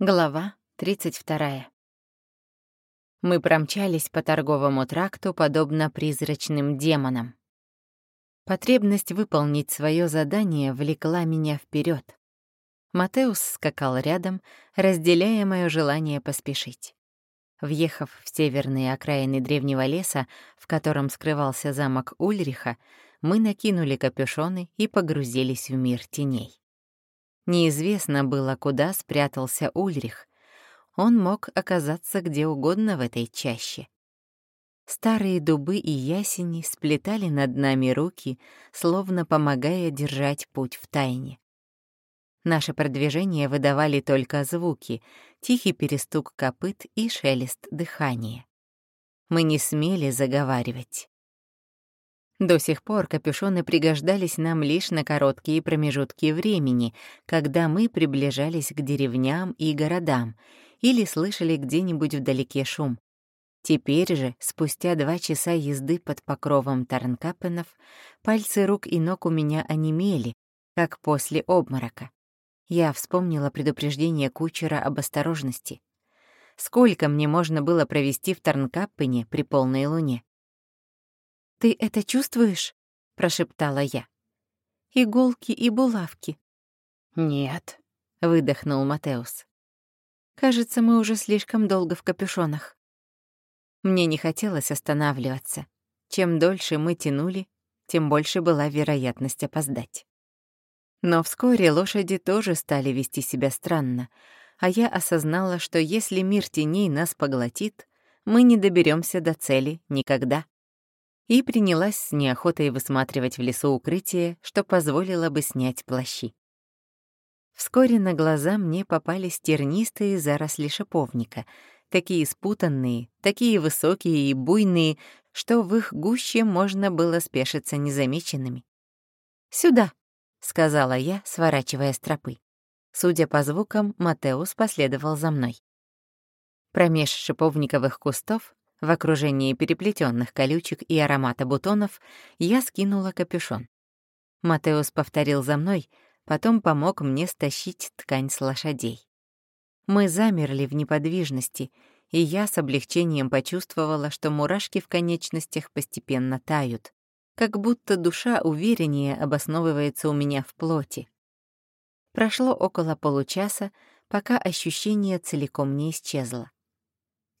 Глава 32. Мы промчались по торговому тракту, подобно призрачным демонам. Потребность выполнить свое задание влекла меня вперед. Матеус скакал рядом, разделяя мое желание поспешить. Въехав в северные окраины древнего леса, в котором скрывался замок Ульриха, мы накинули капюшоны и погрузились в мир теней. Неизвестно было, куда спрятался Ульрих. Он мог оказаться где угодно в этой чаще. Старые дубы и ясени сплетали над нами руки, словно помогая держать путь в тайне. Наше продвижение выдавали только звуки, тихий перестук копыт и шелест дыхания. Мы не смели заговаривать. До сих пор капюшоны пригождались нам лишь на короткие промежутки времени, когда мы приближались к деревням и городам или слышали где-нибудь вдалеке шум. Теперь же, спустя два часа езды под покровом Тарнкапенов, пальцы рук и ног у меня онемели, как после обморока. Я вспомнила предупреждение кучера об осторожности. Сколько мне можно было провести в Тарнкаппене при полной луне? «Ты это чувствуешь?» — прошептала я. «Иголки и булавки». «Нет», — выдохнул Матеус. «Кажется, мы уже слишком долго в капюшонах». Мне не хотелось останавливаться. Чем дольше мы тянули, тем больше была вероятность опоздать. Но вскоре лошади тоже стали вести себя странно, а я осознала, что если мир теней нас поглотит, мы не доберемся до цели никогда и принялась с неохотой высматривать в лесу укрытие, что позволило бы снять плащи. Вскоре на глаза мне попались тернистые заросли шиповника, такие спутанные, такие высокие и буйные, что в их гуще можно было спешиться незамеченными. «Сюда», — сказала я, сворачивая с тропы. Судя по звукам, Матеус последовал за мной. Промеж шиповниковых кустов в окружении переплетенных колючек и аромата бутонов я скинула капюшон. Матеус повторил за мной, потом помог мне стащить ткань с лошадей. Мы замерли в неподвижности, и я с облегчением почувствовала, что мурашки в конечностях постепенно тают, как будто душа увереннее обосновывается у меня в плоти. Прошло около получаса, пока ощущение целиком не исчезло.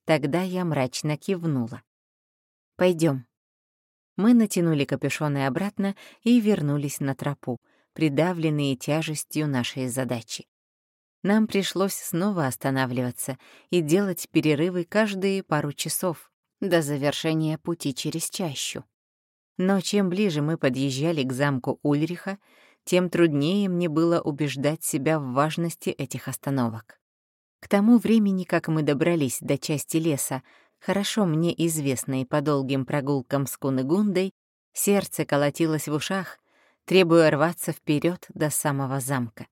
Тогда я мрачно кивнула. Пойдем. Мы натянули капюшоны обратно и вернулись на тропу, придавленные тяжестью нашей задачи. Нам пришлось снова останавливаться и делать перерывы каждые пару часов до завершения пути через чащу. Но чем ближе мы подъезжали к замку Ульриха, тем труднее мне было убеждать себя в важности этих остановок. К тому времени, как мы добрались до части леса, хорошо мне известной по долгим прогулкам с Кунегундой, сердце колотилось в ушах, требуя рваться вперед до самого замка.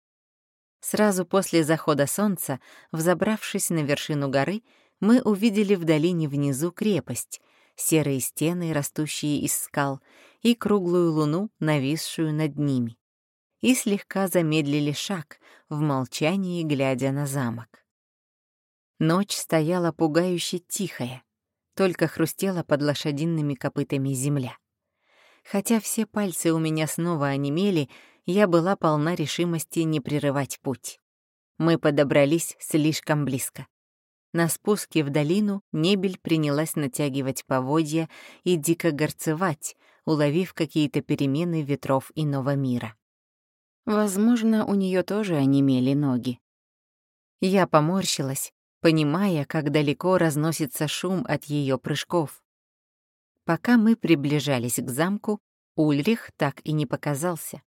Сразу после захода солнца, взобравшись на вершину горы, мы увидели в долине внизу крепость, серые стены, растущие из скал, и круглую луну, нависшую над ними. И слегка замедлили шаг, в молчании глядя на замок. Ночь стояла пугающе тихая, только хрустела под лошадиными копытами земля. Хотя все пальцы у меня снова онемели, я была полна решимости не прерывать путь. Мы подобрались слишком близко. На спуске в долину Небель принялась натягивать поводья и дико горцевать, уловив какие-то перемены ветров иного мира. Возможно, у нее тоже онемели ноги. Я поморщилась, понимая, как далеко разносится шум от ее прыжков. Пока мы приближались к замку, Ульрих так и не показался.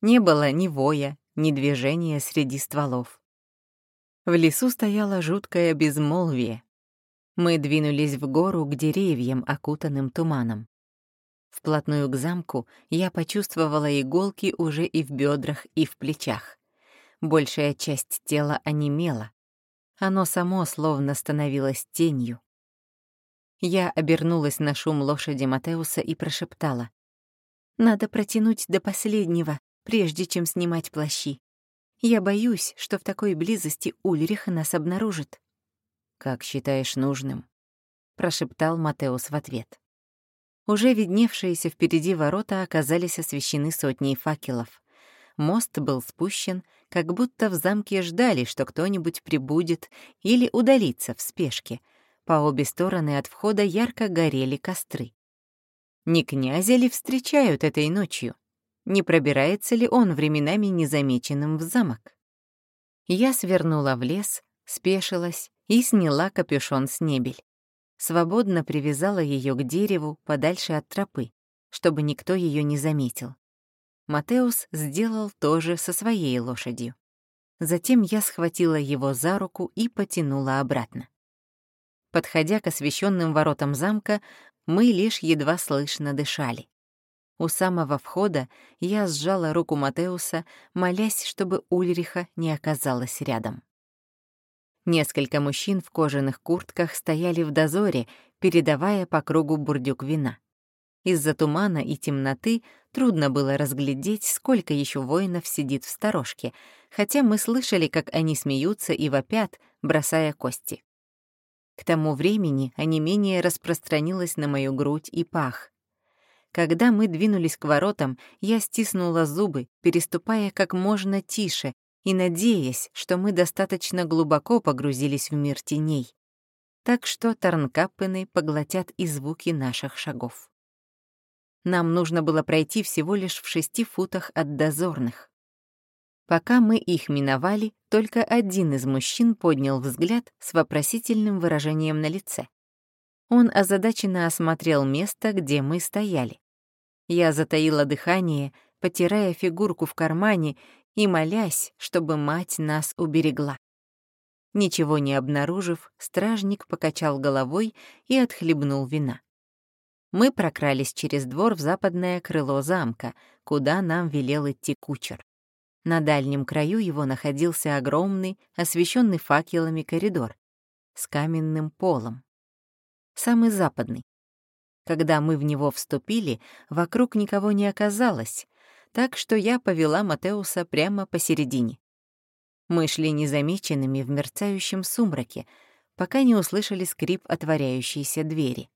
Не было ни воя, ни движения среди стволов. В лесу стояло жуткое безмолвие. Мы двинулись в гору к деревьям, окутанным туманом. Вплотную к замку я почувствовала иголки уже и в бедрах, и в плечах. Большая часть тела онемела, оно само словно становилось тенью. Я обернулась на шум лошади Матеуса и прошептала. «Надо протянуть до последнего, прежде чем снимать плащи. Я боюсь, что в такой близости Ульрих нас обнаружит. «Как считаешь нужным?» — прошептал Матеус в ответ. Уже видневшиеся впереди ворота оказались освещены сотней факелов. Мост был спущен, как будто в замке ждали, что кто-нибудь прибудет или удалится в спешке. По обе стороны от входа ярко горели костры. Не князя ли встречают этой ночью? Не пробирается ли он временами незамеченным в замок? Я свернула в лес, спешилась и сняла капюшон с небель свободно привязала ее к дереву подальше от тропы, чтобы никто ее не заметил. Матеус сделал то же со своей лошадью. Затем я схватила его за руку и потянула обратно. Подходя к освещенным воротам замка, мы лишь едва слышно дышали. У самого входа я сжала руку Матеуса, молясь, чтобы Ульриха не оказалась рядом. Несколько мужчин в кожаных куртках стояли в дозоре, передавая по кругу бурдюк вина. Из-за тумана и темноты трудно было разглядеть, сколько еще воинов сидит в сторожке, хотя мы слышали, как они смеются и вопят, бросая кости. К тому времени онемение распространилось на мою грудь и пах. Когда мы двинулись к воротам, я стиснула зубы, переступая как можно тише, и надеясь, что мы достаточно глубоко погрузились в мир теней, так что Тарнкаппены поглотят и звуки наших шагов. Нам нужно было пройти всего лишь в шести футах от дозорных. Пока мы их миновали, только один из мужчин поднял взгляд с вопросительным выражением на лице. Он озадаченно осмотрел место, где мы стояли. Я затаила дыхание, потирая фигурку в кармане и молясь, чтобы мать нас уберегла. Ничего не обнаружив, стражник покачал головой и отхлебнул вина. Мы прокрались через двор в западное крыло замка, куда нам велел идти кучер. На дальнем краю его находился огромный, освещенный факелами коридор с каменным полом. Самый западный. Когда мы в него вступили, вокруг никого не оказалось, так что я повела Матеуса прямо посередине. Мы шли незамеченными в мерцающем сумраке, пока не услышали скрип отворяющейся двери.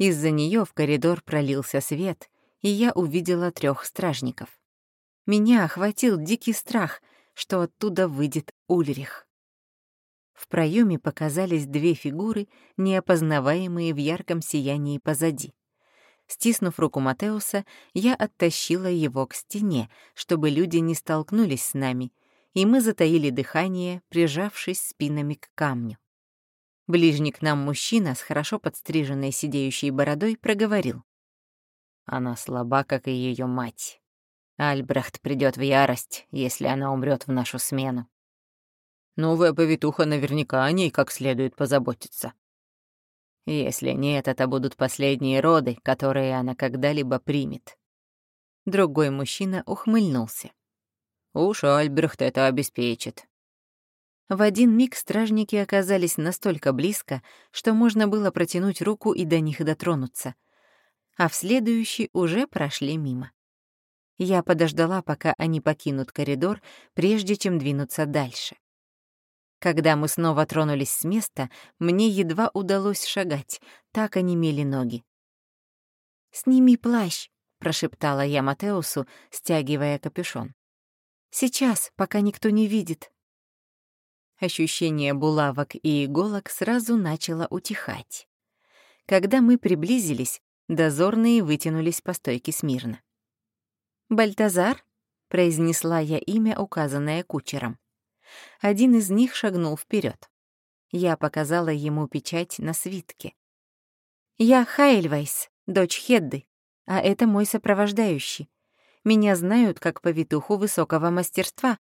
Из-за нее в коридор пролился свет, и я увидела трех стражников. Меня охватил дикий страх, что оттуда выйдет Ульрих. В проеме показались две фигуры, неопознаваемые в ярком сиянии позади. Стиснув руку Матеуса, я оттащила его к стене, чтобы люди не столкнулись с нами, и мы затаили дыхание, прижавшись спинами к камню. Ближний к нам мужчина с хорошо подстриженной сидеющей бородой проговорил. Она слаба, как и ее мать. Альбрехт придет в ярость, если она умрет в нашу смену. Новая повитуха наверняка о ней как следует позаботиться. Если нет, это будут последние роды, которые она когда-либо примет. Другой мужчина ухмыльнулся. Уж Альбрехт это обеспечит. В один миг стражники оказались настолько близко, что можно было протянуть руку и до них дотронуться, а в следующий уже прошли мимо. Я подождала, пока они покинут коридор, прежде чем двинуться дальше. Когда мы снова тронулись с места, мне едва удалось шагать, так онемели ноги. «Сними плащ», — прошептала я Матеусу, стягивая капюшон. «Сейчас, пока никто не видит». Ощущение булавок и иголок сразу начало утихать. Когда мы приблизились, дозорные вытянулись по стойке смирно. «Бальтазар?» — произнесла я имя, указанное кучером. Один из них шагнул вперед. Я показала ему печать на свитке. «Я Хайльвайс, дочь Хедды, а это мой сопровождающий. Меня знают как повитуху высокого мастерства.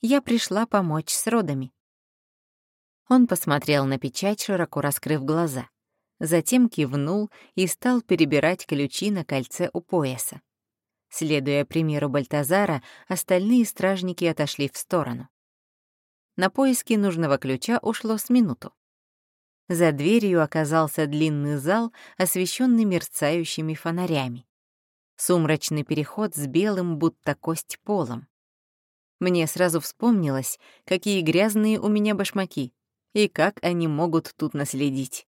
Я пришла помочь с родами». Он посмотрел на печать, широко раскрыв глаза. Затем кивнул и стал перебирать ключи на кольце у пояса. Следуя примеру Бальтазара, остальные стражники отошли в сторону. На поиски нужного ключа ушло с минуту. За дверью оказался длинный зал, освещенный мерцающими фонарями. Сумрачный переход с белым, будто кость полом. Мне сразу вспомнилось, какие грязные у меня башмаки и как они могут тут наследить.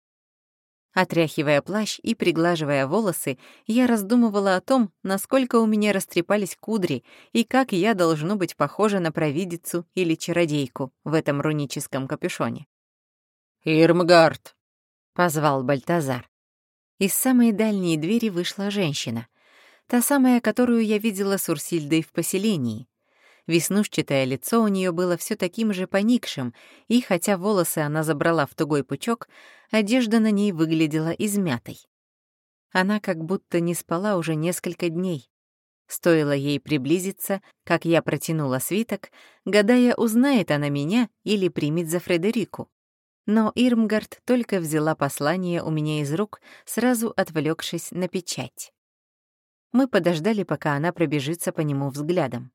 Отряхивая плащ и приглаживая волосы, я раздумывала о том, насколько у меня растрепались кудри и как я должно быть похожа на провидицу или чародейку в этом руническом капюшоне. «Ирмгард!» — позвал Бальтазар. Из самой дальней двери вышла женщина, та самая, которую я видела с Урсильдой в поселении. Веснушчатое лицо у нее было все таким же поникшим, и хотя волосы она забрала в тугой пучок, одежда на ней выглядела измятой. Она как будто не спала уже несколько дней. Стоило ей приблизиться, как я протянула свиток, гадая, узнает она меня или примет за Фредерику. Но Ирмгард только взяла послание у меня из рук, сразу отвлекшись на печать. Мы подождали, пока она пробежится по нему взглядом.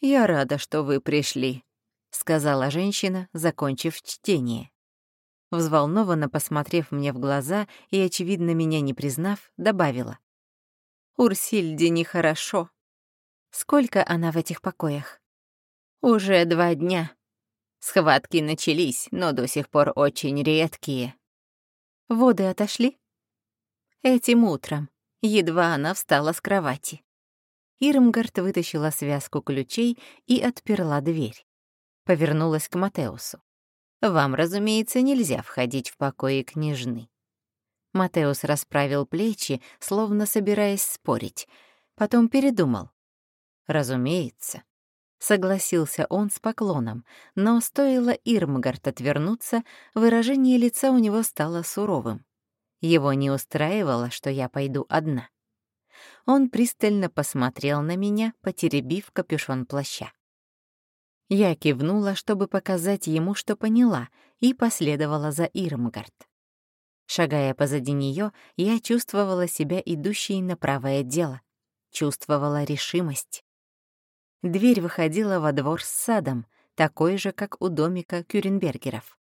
«Я рада, что вы пришли», — сказала женщина, закончив чтение. Взволнованно посмотрев мне в глаза и, очевидно, меня не признав, добавила. «Урсильде нехорошо. Сколько она в этих покоях?» «Уже два дня. Схватки начались, но до сих пор очень редкие». «Воды отошли?» «Этим утром. Едва она встала с кровати». Ирмгард вытащила связку ключей и отперла дверь. Повернулась к Матеусу. «Вам, разумеется, нельзя входить в покои княжны». Матеус расправил плечи, словно собираясь спорить. Потом передумал. «Разумеется». Согласился он с поклоном, но стоило Ирмгард отвернуться, выражение лица у него стало суровым. Его не устраивало, что я пойду одна. Он пристально посмотрел на меня, потеребив капюшон плаща. Я кивнула, чтобы показать ему, что поняла, и последовала за Ирмгард. Шагая позади нее, я чувствовала себя идущей на правое дело, чувствовала решимость. Дверь выходила во двор с садом, такой же, как у домика Кюренбергеров,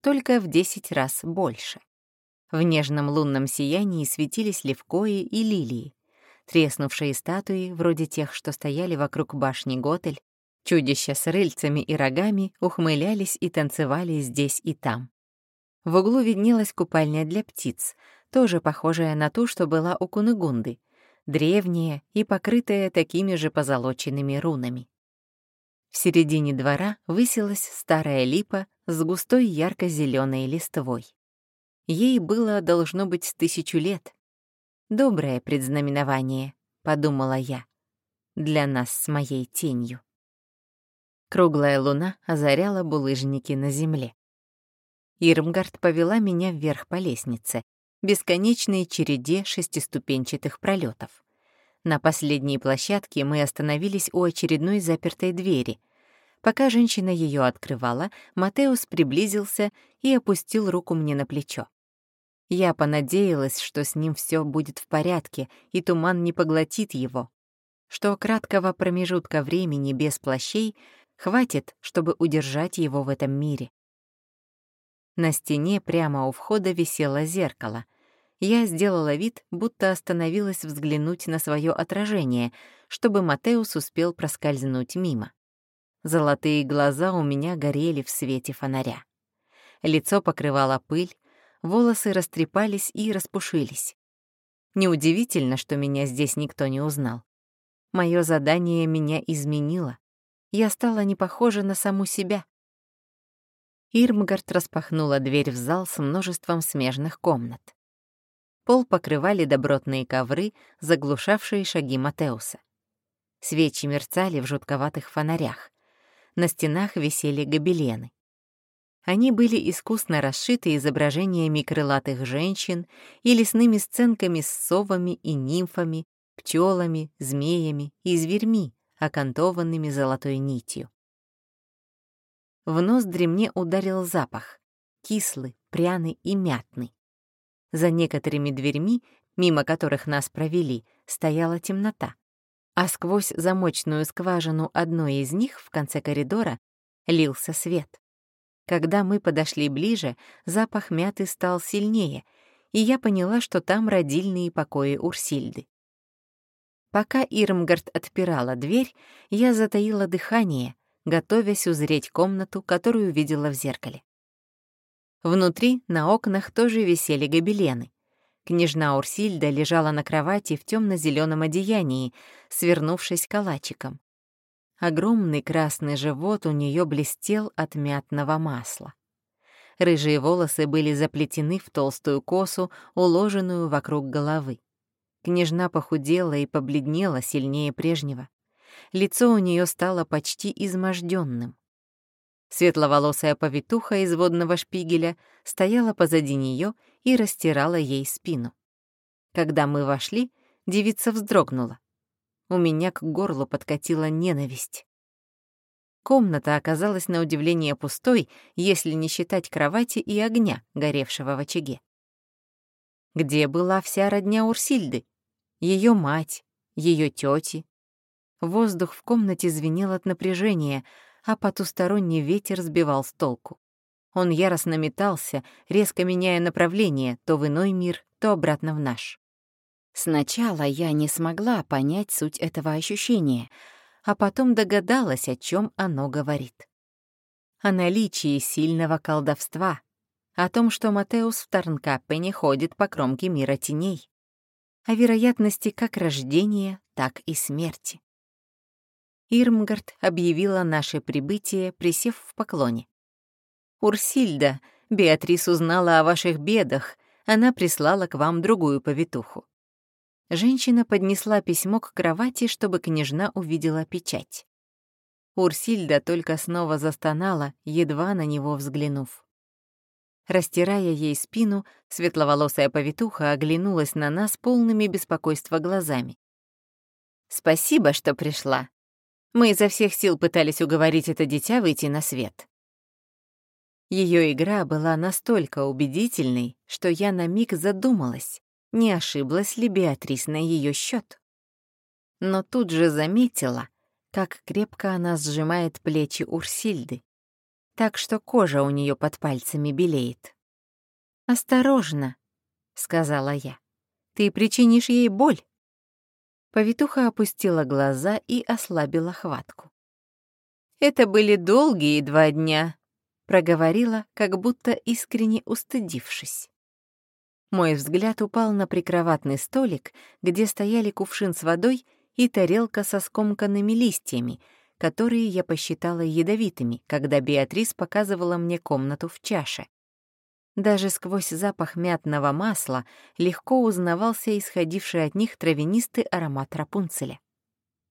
только в десять раз больше. В нежном лунном сиянии светились левкои и лилии, треснувшие статуи, вроде тех, что стояли вокруг башни Готель, чудища с рыльцами и рогами ухмылялись и танцевали здесь и там. В углу виднелась купальня для птиц, тоже похожая на ту, что была у Кунегунды, древняя и покрытая такими же позолоченными рунами. В середине двора высилась старая липа с густой ярко зеленой листвой. Ей было, должно быть, тысячу лет, Доброе предзнаменование, подумала я, для нас с моей тенью. Круглая луна озаряла булыжники на земле. Ирмгард повела меня вверх по лестнице, бесконечной череде шестиступенчатых пролетов. На последней площадке мы остановились у очередной запертой двери. Пока женщина ее открывала, Матеус приблизился и опустил руку мне на плечо. Я понадеялась, что с ним все будет в порядке, и туман не поглотит его, что краткого промежутка времени без плащей хватит, чтобы удержать его в этом мире. На стене прямо у входа висело зеркало. Я сделала вид, будто остановилась взглянуть на свое отражение, чтобы Матеус успел проскользнуть мимо. Золотые глаза у меня горели в свете фонаря. Лицо покрывала пыль, волосы растрепались и распушились. Неудивительно, что меня здесь никто не узнал. Мое задание меня изменило. Я стала не похожа на саму себя. Ирмгард распахнула дверь в зал с множеством смежных комнат. Пол покрывали добротные ковры, заглушавшие шаги Матеуса. Свечи мерцали в жутковатых фонарях. На стенах висели гобелены. Они были искусно расшиты изображениями крылатых женщин и лесными сценками с совами и нимфами, пчелами, змеями и зверьми, окантованными золотой нитью. В ноздри мне ударил запах, кислый, пряный и мятный. За некоторыми дверьми, мимо которых нас провели, стояла темнота, а сквозь замочную скважину одной из них в конце коридора лился свет. Когда мы подошли ближе, запах мяты стал сильнее, и я поняла, что там родильные покои Урсильды. Пока Ирмгард отпирала дверь, я затаила дыхание, готовясь узреть комнату, которую видела в зеркале. Внутри на окнах тоже висели гобелены. Княжна Урсильда лежала на кровати в темно-зеленом одеянии, свернувшись калачиком. Огромный красный живот у нее блестел от мятного масла. Рыжие волосы были заплетены в толстую косу, уложенную вокруг головы. Княжна похудела и побледнела сильнее прежнего. Лицо у нее стало почти изможденным. Светловолосая повитуха из водного шпигеля стояла позади нее и растирала ей спину. Когда мы вошли, девица вздрогнула. У меня к горлу подкатила ненависть. Комната оказалась на удивление пустой, если не считать кровати и огня, горевшего в очаге. Где была вся родня Урсильды? Ее мать, ее тети. Воздух в комнате звенел от напряжения, а потусторонний ветер сбивал с толку. Он яростно метался, резко меняя направление то в иной мир, то обратно в наш. Сначала я не смогла понять суть этого ощущения, а потом догадалась, о чем оно говорит. О наличии сильного колдовства, о том, что Матеус в Тарнкаппе не ходит по кромке мира теней, о вероятности как рождения, так и смерти. Ирмгард объявила наше прибытие, присев в поклоне. «Урсильда, Беатрис узнала о ваших бедах, она прислала к вам другую повитуху. Женщина поднесла письмо к кровати, чтобы княжна увидела печать. Урсильда только снова застонала, едва на него взглянув. Растирая ей спину, светловолосая повитуха оглянулась на нас полными беспокойства глазами. «Спасибо, что пришла. Мы изо всех сил пытались уговорить это дитя выйти на свет». Ее игра была настолько убедительной, что я на миг задумалась, не ошиблась ли Беатрис на ее счет. Но тут же заметила, как крепко она сжимает плечи Урсильды, так что кожа у нее под пальцами белеет. «Осторожно», — сказала я, — «ты причинишь ей боль». Повитуха опустила глаза и ослабила хватку. «Это были долгие два дня», — проговорила, как будто искренне устыдившись. Мой взгляд упал на прикроватный столик, где стояли кувшин с водой и тарелка со скомканными листьями, которые я посчитала ядовитыми, когда Беатрис показывала мне комнату в чаше. Даже сквозь запах мятного масла легко узнавался исходивший от них травянистый аромат рапунцеля.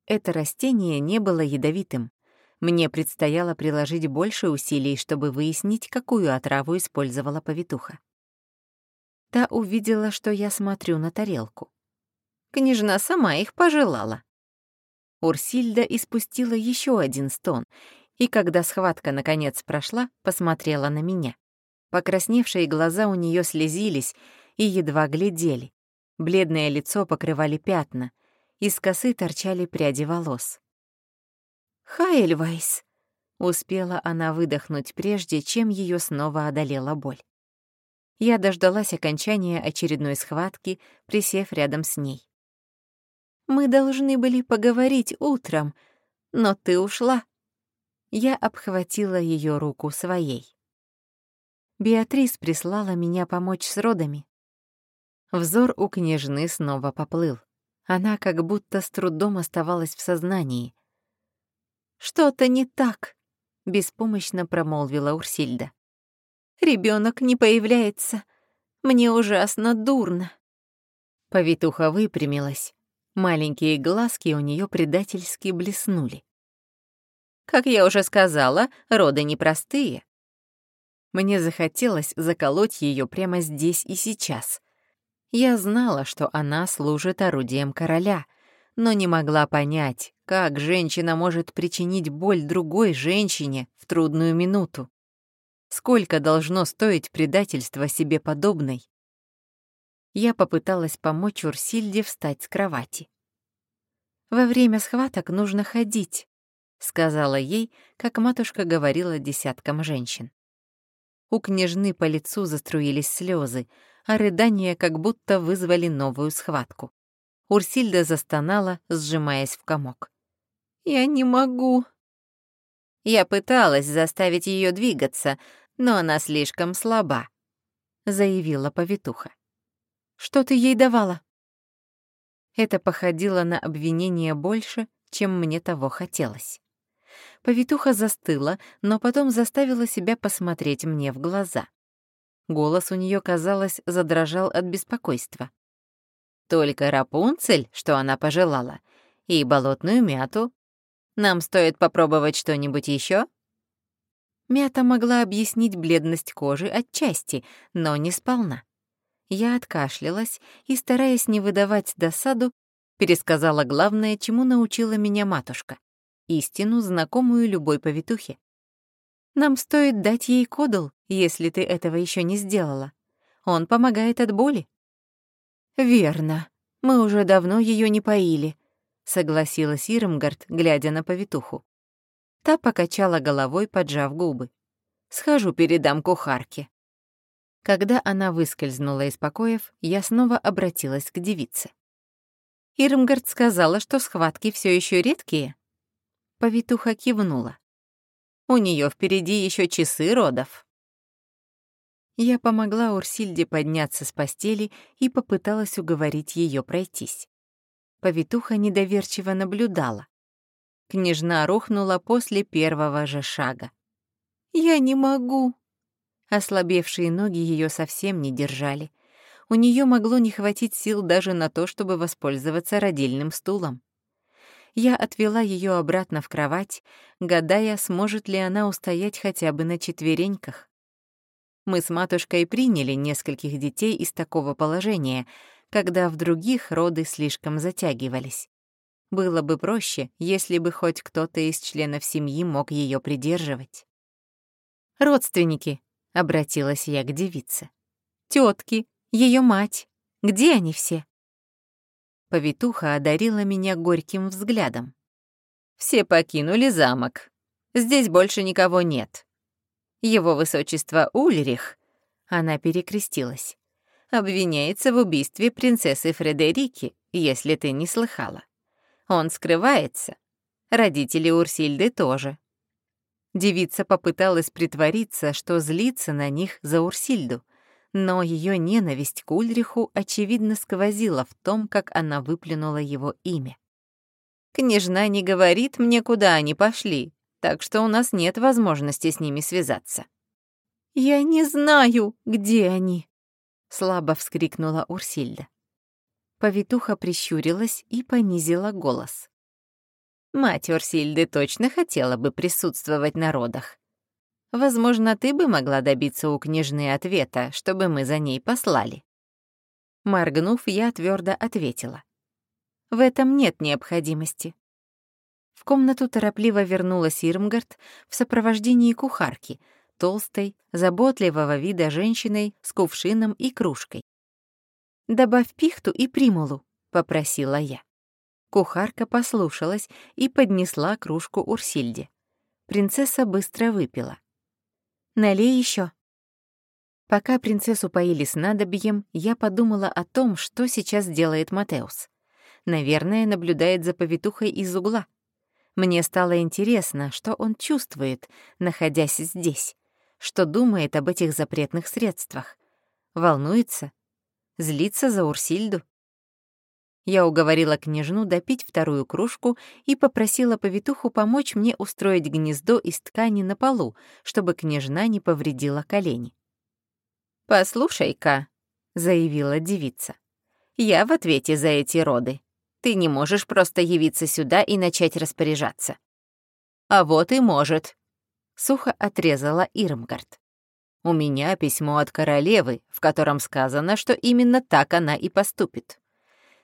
Это растение не было ядовитым. Мне предстояло приложить больше усилий, чтобы выяснить, какую отраву использовала повитуха. Та увидела, что я смотрю на тарелку. Княжна сама их пожелала. Урсильда испустила еще один стон, и когда схватка наконец прошла, посмотрела на меня. Покрасневшие глаза у нее слезились и едва глядели. Бледное лицо покрывали пятна, из косы торчали пряди волос. «Хайльвайс!» — успела она выдохнуть, прежде чем ее снова одолела боль. Я дождалась окончания очередной схватки, присев рядом с ней. «Мы должны были поговорить утром, но ты ушла». Я обхватила ее руку своей. Беатрис прислала меня помочь с родами. Взор у княжны снова поплыл. Она как будто с трудом оставалась в сознании. «Что-то не так», — беспомощно промолвила Урсильда. Ребенок не появляется. Мне ужасно дурно». Повитуха выпрямилась. Маленькие глазки у нее предательски блеснули. «Как я уже сказала, роды непростые». Мне захотелось заколоть ее прямо здесь и сейчас. Я знала, что она служит орудием короля, но не могла понять, как женщина может причинить боль другой женщине в трудную минуту. Сколько должно стоить предательство себе подобной? Я попыталась помочь Урсильде встать с кровати. «Во время схваток нужно ходить», — сказала ей, как матушка говорила десяткам женщин. У княжны по лицу заструились слезы, а рыдания как будто вызвали новую схватку. Урсильда застонала, сжимаясь в комок. «Я не могу». Я пыталась заставить ее двигаться, но она слишком слаба, заявила повитуха. Что ты ей давала? Это походило на обвинение больше, чем мне того хотелось. Повитуха застыла, но потом заставила себя посмотреть мне в глаза. Голос у нее, казалось, задрожал от беспокойства. «Только Рапунцель, что она пожелала, и болотную мяту. Нам стоит попробовать что-нибудь еще? Мята могла объяснить бледность кожи отчасти, но не сполна. Я откашлялась и, стараясь не выдавать досаду, пересказала главное, чему научила меня матушка — истину, знакомую любой повитухе. Нам стоит дать ей кодл, если ты этого еще не сделала. Он помогает от боли. Верно. Мы уже давно ее не поили, согласилась Ирмгард, глядя на повитуху. Та покачала головой, поджав губы. Схожу передам кухарке. Когда она выскользнула из покоев, я снова обратилась к девице. Ирмгард сказала, что схватки все еще редкие. Повитуха кивнула. У нее впереди еще часы родов. Я помогла Урсильде подняться с постели и попыталась уговорить ее пройтись. Повитуха недоверчиво наблюдала. Княжна рухнула после первого же шага. «Я не могу», Ослабевшие ноги ее совсем не держали. У нее могло не хватить сил даже на то, чтобы воспользоваться родильным стулом. Я отвела ее обратно в кровать, гадая, сможет ли она устоять хотя бы на четвереньках. Мы с матушкой приняли нескольких детей из такого положения, когда в других роды слишком затягивались. Было бы проще, если бы хоть кто-то из членов семьи мог ее придерживать. «Родственники», — обратилась я к девице. Тетки, ее мать, где они все?» Повитуха одарила меня горьким взглядом. «Все покинули замок. Здесь больше никого нет. Его высочество Ульрих, она перекрестилась, обвиняется в убийстве принцессы Фредерики, если ты не слыхала. Он скрывается. Родители Урсильды тоже. Девица попыталась притвориться, что злится на них за Урсильду, но ее ненависть к Ульриху очевидно сквозила в том, как она выплюнула его имя. «Княжна не говорит мне, куда они пошли, так что у нас нет возможности с ними связаться». «Я не знаю, где они», — слабо вскрикнула Урсильда. Повитуха прищурилась и понизила голос. Мать Орсильды точно хотела бы присутствовать на родах. Возможно, ты бы могла добиться у княжны ответа, чтобы мы за ней послали. Моргнув, я твердо ответила. В этом нет необходимости. В комнату торопливо вернулась Ирмгард в сопровождении кухарки, толстой, заботливого вида женщиной с кувшином и кружкой. «Добавь пихту и примулу», — попросила я. Кухарка послушалась и поднесла кружку Урсильде. Принцесса быстро выпила. «Налей еще. Пока принцессу поили снадобьем, я подумала о том, что сейчас делает Матеус. Наверное, наблюдает за повитухой из угла. Мне стало интересно, что он чувствует, находясь здесь, что думает об этих запретных средствах. Волнуется? Злится за Урсильду? Я уговорила княжну допить вторую кружку и попросила повитуху помочь мне устроить гнездо из ткани на полу, чтобы княжна не повредила колени. «Послушай-ка», — заявила девица, — «я в ответе за эти роды. Ты не можешь просто явиться сюда и начать распоряжаться». «А вот и может», — сухо отрезала Ирмгард. «У меня письмо от королевы, в котором сказано, что именно так она и поступит».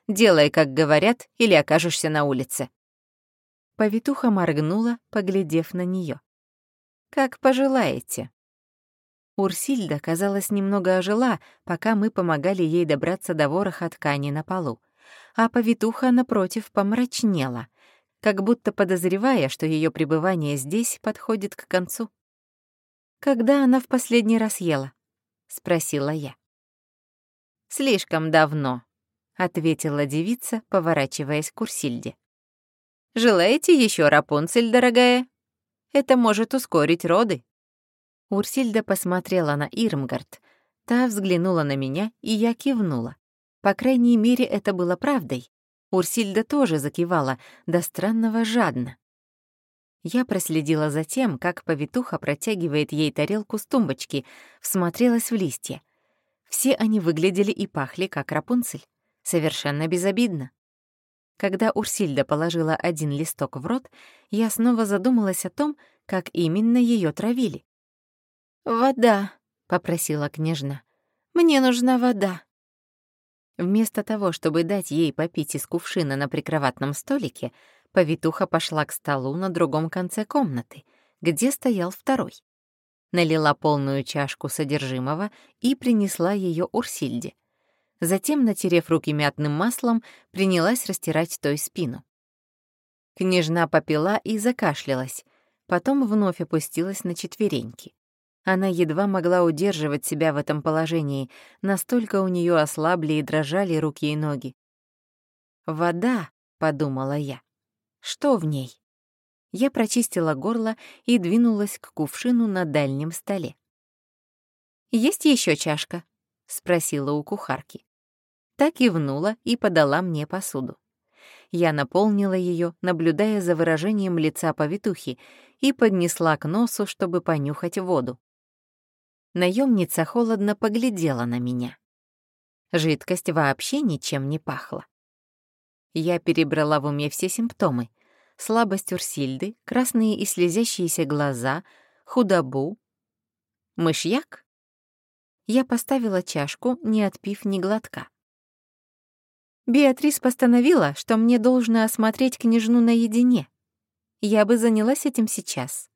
Делай, как говорят, или окажешься на улице». Повитуха моргнула, поглядев на нее. «Как пожелаете». Урсильда, казалось, немного ожила, пока мы помогали ей добраться до вороха ткани на полу, а повитуха, напротив, помрачнела, как будто подозревая, что ее пребывание здесь подходит к концу. «Когда она в последний раз ела?» — спросила я. «Слишком давно», ответила девица, поворачиваясь к Урсильде. «Желаете еще Рапунцель, дорогая? Это может ускорить роды». Урсильда посмотрела на Ирмгард, та взглянула на меня, и я кивнула. По крайней мере, это было правдой. Урсильда тоже закивала, до странного жадно. Я проследила за тем, как повитуха протягивает ей тарелку с тумбочки, всмотрелась в листья. Все они выглядели и пахли, как Рапунцель. Совершенно безобидно. Когда Урсильда положила один листок в рот, я снова задумалась о том, как именно ее травили. «Вода», — попросила княжна. «Мне нужна вода». Вместо того, чтобы дать ей попить из кувшина на прикроватном столике, повитуха пошла к столу на другом конце комнаты, где стоял второй. Налила полную чашку содержимого и принесла ее Урсильде. Затем, натерев руки мятным маслом, принялась растирать той спину. Княжна попила и закашлялась, потом вновь опустилась на четвереньки. Она едва могла удерживать себя в этом положении, настолько у нее ослабли и дрожали руки и ноги. «Вода», — подумала я. «Что в ней?» Я прочистила горло и двинулась к кувшину на дальнем столе. «Есть еще чашка?» — спросила у кухарки. Так кивнула и подала мне посуду. Я наполнила ее, наблюдая за выражением лица повитухи, и поднесла к носу, чтобы понюхать воду. Наемница холодно поглядела на меня. Жидкость вообще ничем не пахла. Я перебрала в уме все симптомы. Слабость Урсильды, красные и слезящиеся глаза, худобу. Мышьяк? Я поставила чашку, не отпив ни глотка. Беатрис постановила, что мне должно осмотреть княжну наедине. Я бы занялась этим сейчас.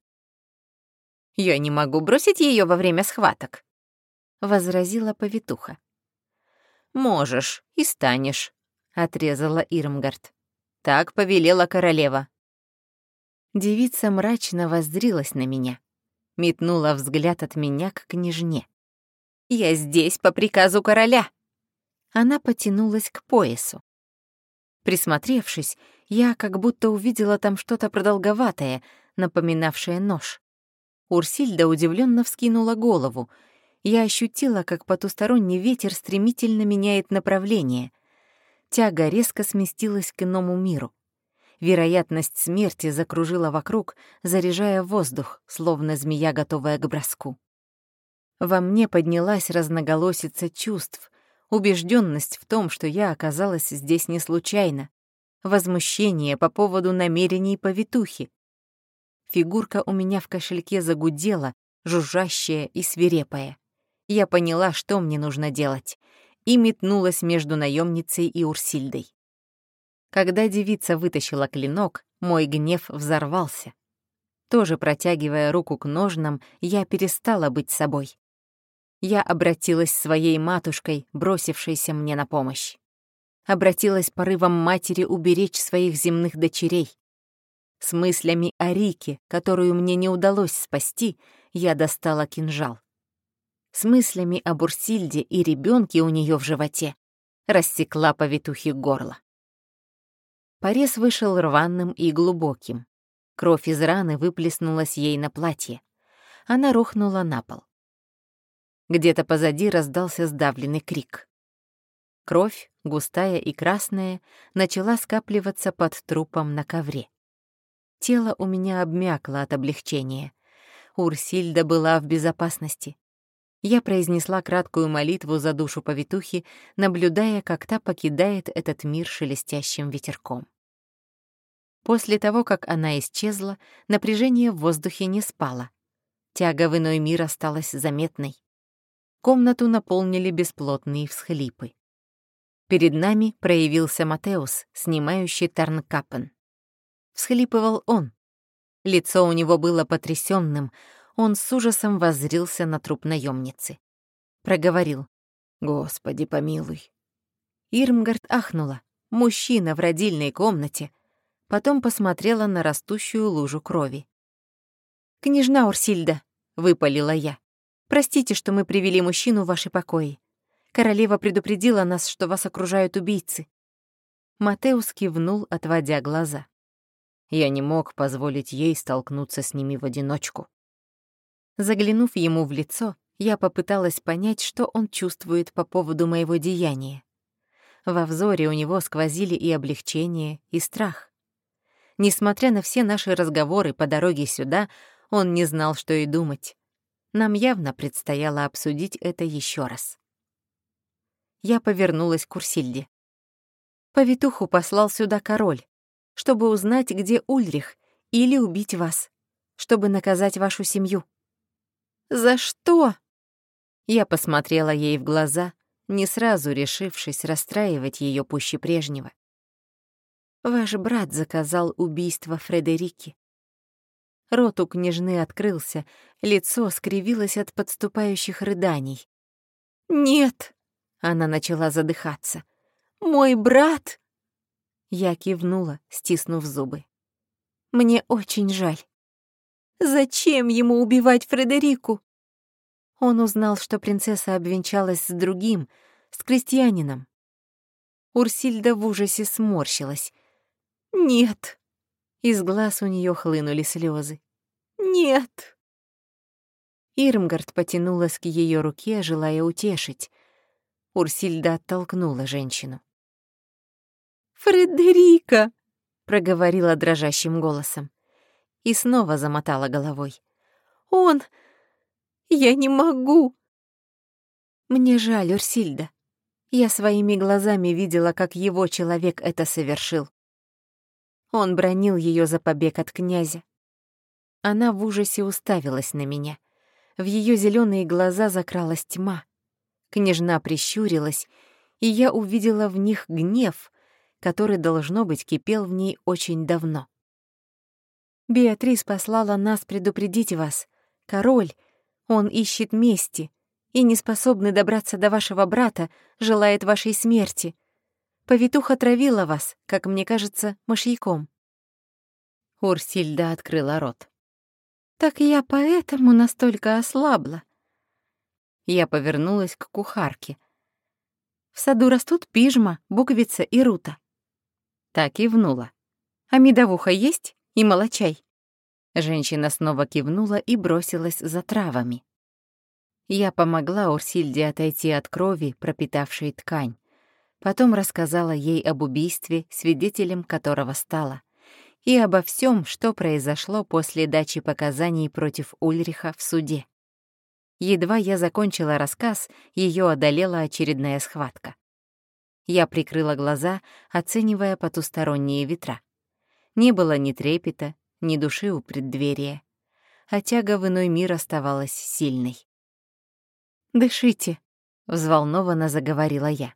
«Я не могу бросить ее во время схваток», — возразила повитуха. «Можешь и станешь», — отрезала Ирмгард. «Так повелела королева». Девица мрачно воззрилась на меня, метнула взгляд от меня к княжне. «Я здесь по приказу короля!» Она потянулась к поясу. Присмотревшись, я как будто увидела там что-то продолговатое, напоминавшее нож. Урсильда удивленно вскинула голову. Я ощутила, как потусторонний ветер стремительно меняет направление. Тяга резко сместилась к иному миру. Вероятность смерти закружила вокруг, заряжая воздух, словно змея, готовая к броску. Во мне поднялась разноголосица чувств, убежденность в том, что я оказалась здесь не случайно, возмущение по поводу намерений повитухи, Фигурка у меня в кошельке загудела, жужжащая и свирепая. Я поняла, что мне нужно делать, и метнулась между наемницей и Урсильдой. Когда девица вытащила клинок, мой гнев взорвался. Тоже протягивая руку к ножнам, я перестала быть собой. Я обратилась своей матушкой, бросившейся мне на помощь. Обратилась порывом матери уберечь своих земных дочерей. С мыслями о Рике, которую мне не удалось спасти, я достала кинжал. С мыслями о Бурсильде и ребенке у нее в животе рассекла повитухе горло. Порез вышел рваным и глубоким. Кровь из раны выплеснулась ей на платье. Она рухнула на пол. Где-то позади раздался сдавленный крик. Кровь, густая и красная, начала скапливаться под трупом на ковре. Тело у меня обмякло от облегчения. Урсильда была в безопасности. Я произнесла краткую молитву за душу повитухи, наблюдая, как та покидает этот мир шелестящим ветерком. После того, как она исчезла, напряжение в воздухе не спало. Тяга в иной мир осталась заметной. Комнату наполнили бесплотные всхлипы. Перед нами проявился Матеус, снимающий Тарнкапен. Всхлипывал он. Лицо у него было потрясенным. Он с ужасом воззрился на труп наемницы. Проговорил. «Господи, помилуй». Ирмгард ахнула. Мужчина в родильной комнате. Потом посмотрела на растущую лужу крови. «Княжна Урсильда», — выпалила я. «Простите, что мы привели мужчину в ваши покои. Королева предупредила нас, что вас окружают убийцы. Матеус кивнул, отводя глаза. Я не мог позволить ей столкнуться с ними в одиночку. Заглянув ему в лицо, я попыталась понять, что он чувствует по поводу моего деяния. Во взоре у него сквозили и облегчение, и страх. Несмотря на все наши разговоры по дороге сюда, он не знал, что и думать. Нам явно предстояло обсудить это еще раз. Я повернулась к Урсильде. Повитуху послал сюда король, чтобы узнать, где Ульрих, или убить вас, чтобы наказать вашу семью. «За что?» Я посмотрела ей в глаза, не сразу решившись расстраивать ее пуще прежнего. «Ваш брат заказал убийство Фредерики». Рот у княжны открылся, лицо скривилось от подступающих рыданий. «Нет!» — она начала задыхаться. «Мой брат!» Я кивнула, стиснув зубы. «Мне очень жаль. Зачем ему убивать Фредерику?» Он узнал, что принцесса обвенчалась с другим, с крестьянином. Урсильда в ужасе сморщилась. «Нет!» Из глаз у нее хлынули слезы. «Нет!» Ирмгард потянулась к ее руке, желая утешить. Урсильда оттолкнула женщину. «Фредерика!» — проговорила дрожащим голосом. И снова замотала головой. «Он... Я не могу!» «Мне жаль, Урсильда. Я своими глазами видела, как его человек это совершил. Он бронил ее за побег от князя. Она в ужасе уставилась на меня. В ее зеленые глаза закралась тьма. Княжна прищурилась, и я увидела в них гнев, который, должно быть, кипел в ней очень давно. «Беатрис послала нас предупредить вас. Король, он ищет мести, и, неспособный добраться до вашего брата, желает вашей смерти. Повитуха травила вас, как мне кажется, мышьяком». Урсильда открыла рот. «Так я поэтому настолько ослабла». Я повернулась к кухарке. «В саду растут пижма, буквица и рута. Так кивнула. «А медовуха есть? И молочай?» Женщина снова кивнула и бросилась за травами. Я помогла Урсильде отойти от крови, пропитавшей ткань. Потом рассказала ей об убийстве, свидетелем которого стала, и обо всем, что произошло после дачи показаний против Ульриха в суде. Едва я закончила рассказ, ее одолела очередная схватка. Я прикрыла глаза, оценивая потусторонние ветра. Не было ни трепета, ни души у преддверия. А тяга в иной мир оставалась сильной. «Дышите», — взволнованно заговорила я.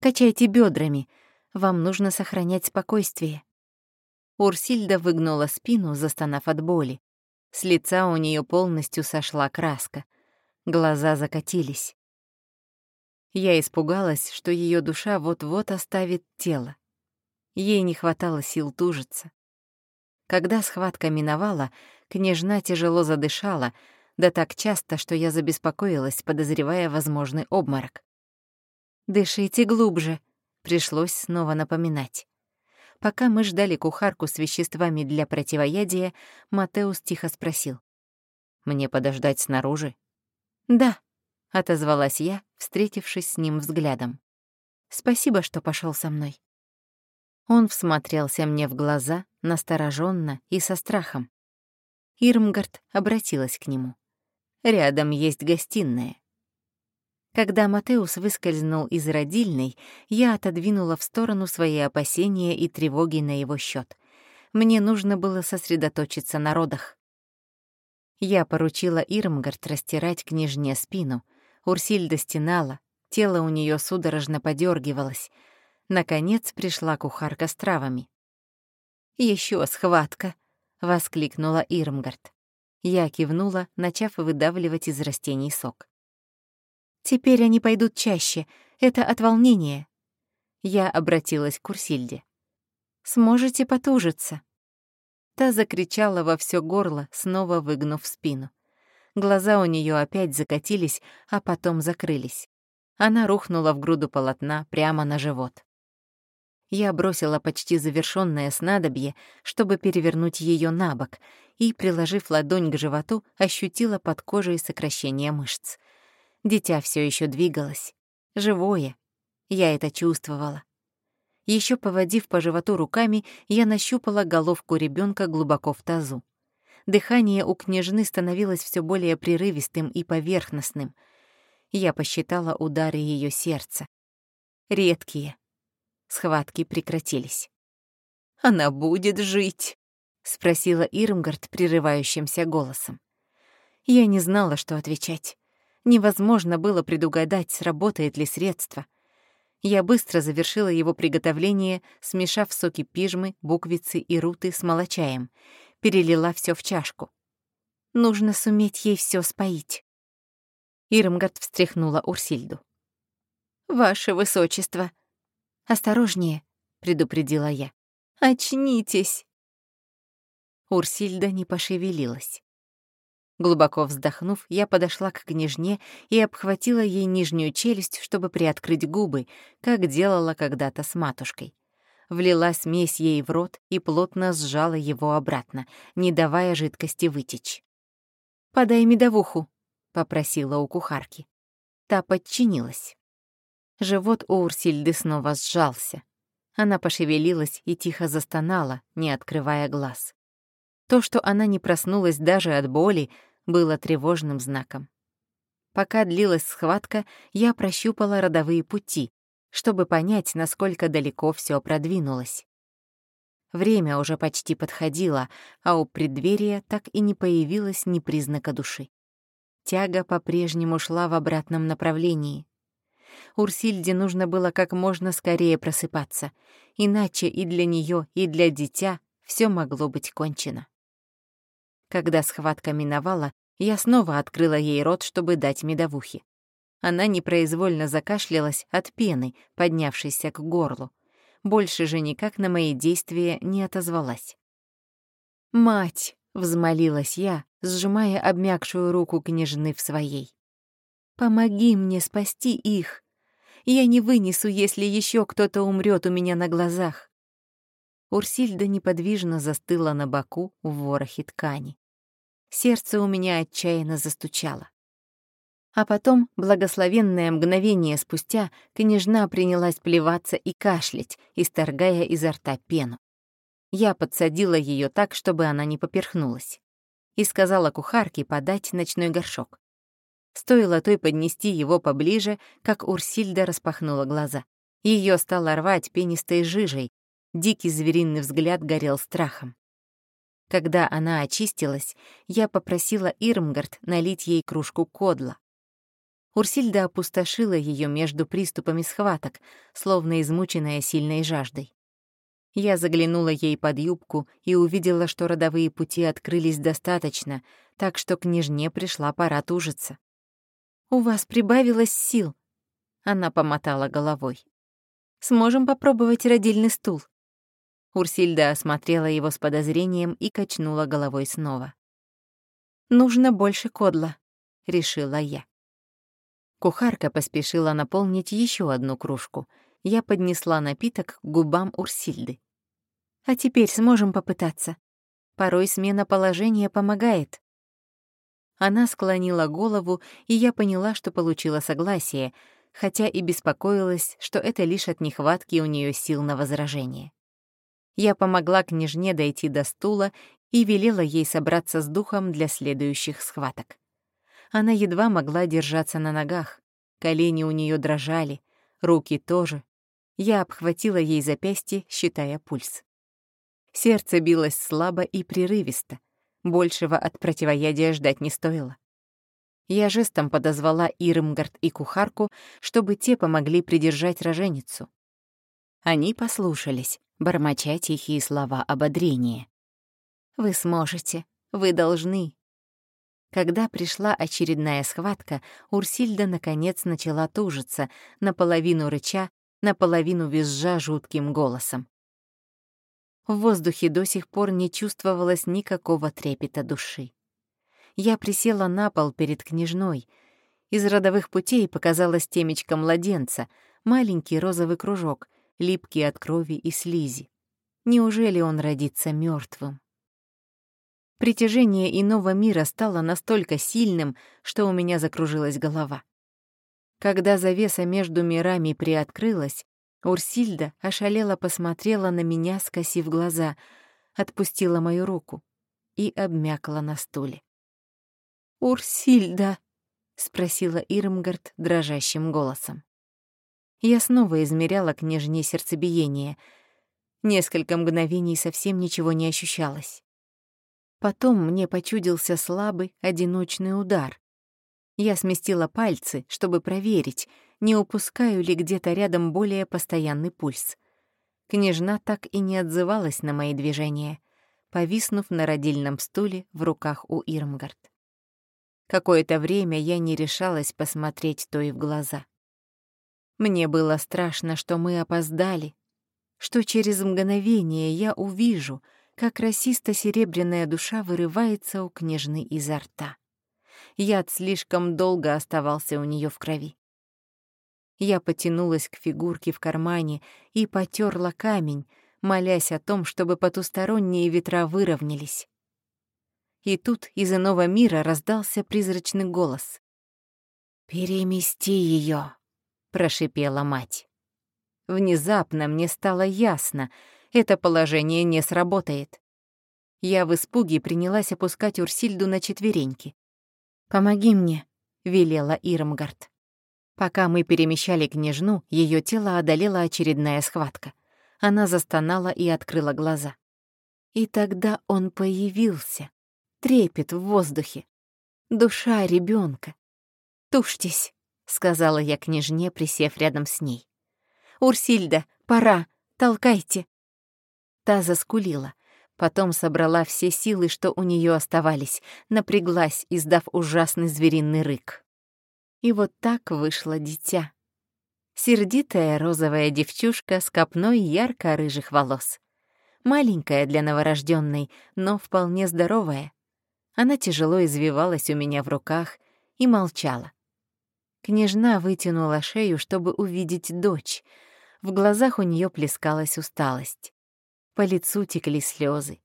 «Качайте бедрами. Вам нужно сохранять спокойствие». Урсильда выгнула спину, застонав от боли. С лица у нее полностью сошла краска. Глаза закатились. Я испугалась, что ее душа вот-вот оставит тело. Ей не хватало сил тужиться. Когда схватка миновала, княжна тяжело задышала, да так часто, что я забеспокоилась, подозревая возможный обморок. «Дышите глубже», — пришлось снова напоминать. Пока мы ждали кухарку с веществами для противоядия, Матеус тихо спросил. «Мне подождать снаружи?» «Да», — отозвалась я, встретившись с ним взглядом. «Спасибо, что пошел со мной». Он всмотрелся мне в глаза, настороженно и со страхом. Ирмгард обратилась к нему. «Рядом есть гостиная». Когда Матеус выскользнул из родильной, я отодвинула в сторону свои опасения и тревоги на его счет. Мне нужно было сосредоточиться на родах. Я поручила Ирмгард растирать княжне спину — Урсильда стенала, тело у нее судорожно подергивалось. Наконец пришла кухарка с травами. Еще схватка!» — воскликнула Ирмгард. Я кивнула, начав выдавливать из растений сок. «Теперь они пойдут чаще. Это от волнения». Я обратилась к Урсильде. «Сможете потужиться?» Та закричала во все горло, снова выгнув спину. Глаза у нее опять закатились, а потом закрылись. Она рухнула в груду полотна прямо на живот. Я бросила почти завершенное снадобье, чтобы перевернуть ее на бок, и, приложив ладонь к животу, ощутила под кожей сокращение мышц. Дитя все еще двигалось. Живое. Я это чувствовала. Еще поводив по животу руками, я нащупала головку ребенка глубоко в тазу. Дыхание у княжны становилось все более прерывистым и поверхностным. Я посчитала удары ее сердца. Редкие, Схватки прекратились. «Она будет жить?» — спросила Ирмгард прерывающимся голосом. Я не знала, что отвечать. Невозможно было предугадать, сработает ли средство. Я быстро завершила его приготовление, смешав соки пижмы, буквицы и руты с молочаем. Перелила все в чашку. Нужно суметь ей все споить. Ирмгард встряхнула Урсильду. «Ваше высочество», «Осторожнее», — предупредила я. «Очнитесь!» Урсильда не пошевелилась. Глубоко вздохнув, я подошла к княжне и обхватила ей нижнюю челюсть, чтобы приоткрыть губы, как делала когда-то с матушкой. Влила смесь ей в рот и плотно сжала его обратно, не давая жидкости вытечь. «Подай медовуху», — попросила у кухарки. Та подчинилась. Живот у Урсильды снова сжался. Она пошевелилась и тихо застонала, не открывая глаз. То, что она не проснулась даже от боли, было тревожным знаком. Пока длилась схватка, я прощупала родовые пути, чтобы понять, насколько далеко все продвинулось. Время уже почти подходило, а у преддверия так и не появилось ни признака души. Тяга по-прежнему шла в обратном направлении. Урсильде нужно было как можно скорее просыпаться, иначе и для нее, и для дитя все могло быть кончено. Когда схватка миновала, я снова открыла ей рот, чтобы дать медовухи. Она непроизвольно закашлялась от пены, поднявшейся к горлу. Больше же никак на мои действия не отозвалась. «Мать!» — взмолилась я, сжимая обмякшую руку княжны в своей. «Помоги мне спасти их!» Я не вынесу, если еще кто-то умрет у меня на глазах. Урсильда неподвижно застыла на боку в ворохе ткани. Сердце у меня отчаянно застучало. А потом, благословенное мгновение спустя, княжна принялась плеваться и кашлять, исторгая изо рта пену. Я подсадила ее так, чтобы она не поперхнулась, и сказала кухарке подать ночной горшок. Стоило той поднести его поближе, как Урсильда распахнула глаза. Ее стало рвать пенистой жижей. Дикий звериный взгляд горел страхом. Когда она очистилась, я попросила Ирмгард налить ей кружку кодла. Урсильда опустошила ее между приступами схваток, словно измученная сильной жаждой. Я заглянула ей под юбку и увидела, что родовые пути открылись достаточно, так что княжне пришла пора тужиться. «У вас прибавилось сил», — она помотала головой. «Сможем попробовать родильный стул?» Урсильда осмотрела его с подозрением и качнула головой снова. «Нужно больше кодла», — решила я. Кухарка поспешила наполнить еще одну кружку. Я поднесла напиток к губам Урсильды. «А теперь сможем попытаться. Порой смена положения помогает». Она склонила голову, и я поняла, что получила согласие, хотя и беспокоилась, что это лишь от нехватки у нее сил на возражение. Я помогла княжне дойти до стула и велела ей собраться с духом для следующих схваток. Она едва могла держаться на ногах, колени у нее дрожали, руки тоже. Я обхватила ей запястье, считая пульс. Сердце билось слабо и прерывисто, Большего от противоядия ждать не стоило. Я жестом подозвала Ирмгард и кухарку, чтобы те помогли придержать роженицу. Они послушались, бормоча тихие слова ободрения. «Вы сможете, вы должны». Когда пришла очередная схватка, Урсильда наконец начала тужиться, наполовину рыча, наполовину визжа жутким голосом. В воздухе до сих пор не чувствовалось никакого трепета души. Я присела на пол перед княжной, Из родовых путей показалась темечко младенца, маленький розовый кружок, липкий от крови и слизи. Неужели он родится мертвым? Притяжение иного мира стало настолько сильным, что у меня закружилась голова. Когда завеса между мирами приоткрылась, Урсильда ошалела посмотрела на меня, скосив глаза, отпустила мою руку и обмякла на стуле. «Урсильда!» — спросила Ирмгард дрожащим голосом. Я снова измеряла княжне сердцебиение. Несколько мгновений совсем ничего не ощущалось. Потом мне почудился слабый, одиночный удар. Я сместила пальцы, чтобы проверить, не упускаю ли где-то рядом более постоянный пульс. Княжна так и не отзывалась на мои движения, повиснув на родильном стуле в руках у Ирмгард. Какое-то время я не решалась посмотреть той в глаза. Мне было страшно, что мы опоздали, что через мгновение я увижу — как расисто-серебряная душа вырывается у княжны изо рта. Яд слишком долго оставался у нее в крови. Я потянулась к фигурке в кармане и потерла камень, молясь о том, чтобы потусторонние ветра выровнялись. И тут из иного мира раздался призрачный голос. «Перемести ее, прошипела мать. Внезапно мне стало ясно — это положение не сработает. Я в испуге принялась опускать Урсильду на четвереньки. «Помоги мне», — велела Ирмгард. Пока мы перемещали княжну, ее тело одолела очередная схватка. Она застонала и открыла глаза. И тогда он появился. Трепет в воздухе. Душа ребенка. «Тушьтесь», — сказала я княжне, присев рядом с ней. «Урсильда, пора, толкайте». Та заскулила. Потом собрала все силы, что у нее оставались, напряглась, издав ужасный звериный рык. И вот так вышло дитя. Сердитая розовая девчушка с копной ярко-рыжих волос. Маленькая для новорожденной, но вполне здоровая. Она тяжело извивалась у меня в руках и молчала. Княжна вытянула шею, чтобы увидеть дочь. В глазах у нее плескалась усталость. По лицу текли слезы.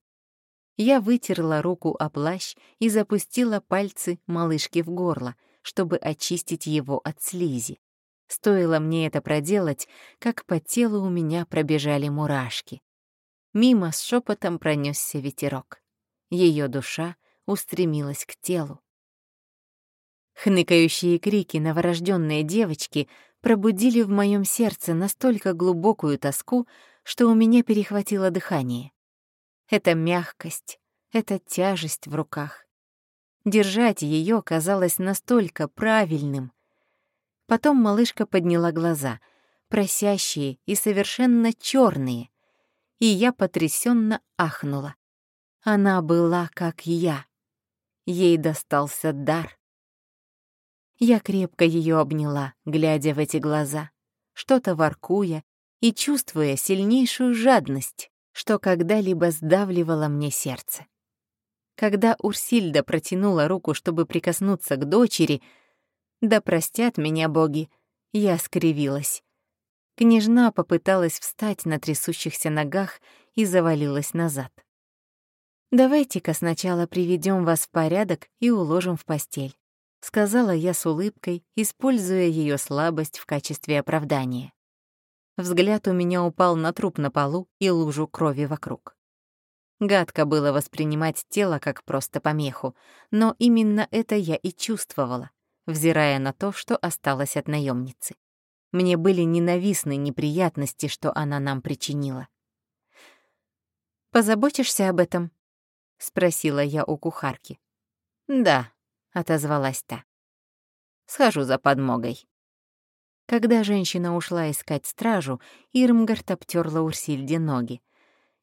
Я вытерла руку о плащ и запустила пальцы малышки в горло, чтобы очистить его от слизи. Стоило мне это проделать, как по телу у меня пробежали мурашки. Мимо с шепотом пронесся ветерок. Ее душа устремилась к телу. Хныкающие крики новорожденной девочки пробудили в моем сердце настолько глубокую тоску, что у меня перехватило дыхание. Это мягкость, это тяжесть в руках. Держать ее казалось настолько правильным. Потом малышка подняла глаза, просящие и совершенно черные, и я потрясенно ахнула. Она была как я. Ей достался дар. Я крепко ее обняла, глядя в эти глаза, что-то воркуя и чувствуя сильнейшую жадность, что когда-либо сдавливало мне сердце. Когда Урсильда протянула руку, чтобы прикоснуться к дочери, да простят меня боги, я скривилась. Княжна попыталась встать на трясущихся ногах и завалилась назад. «Давайте-ка сначала приведем вас в порядок и уложим в постель», — сказала я с улыбкой, используя ее слабость в качестве оправдания. Взгляд у меня упал на труп на полу и лужу крови вокруг. Гадко было воспринимать тело как просто помеху, но именно это я и чувствовала, взирая на то, что осталось от наемницы. Мне были ненавистны неприятности, что она нам причинила. «Позаботишься об этом?» — спросила я у кухарки. «Да», — отозвалась та. «Схожу за подмогой». Когда женщина ушла искать стражу, Ирмгард обтерла Урсильде ноги.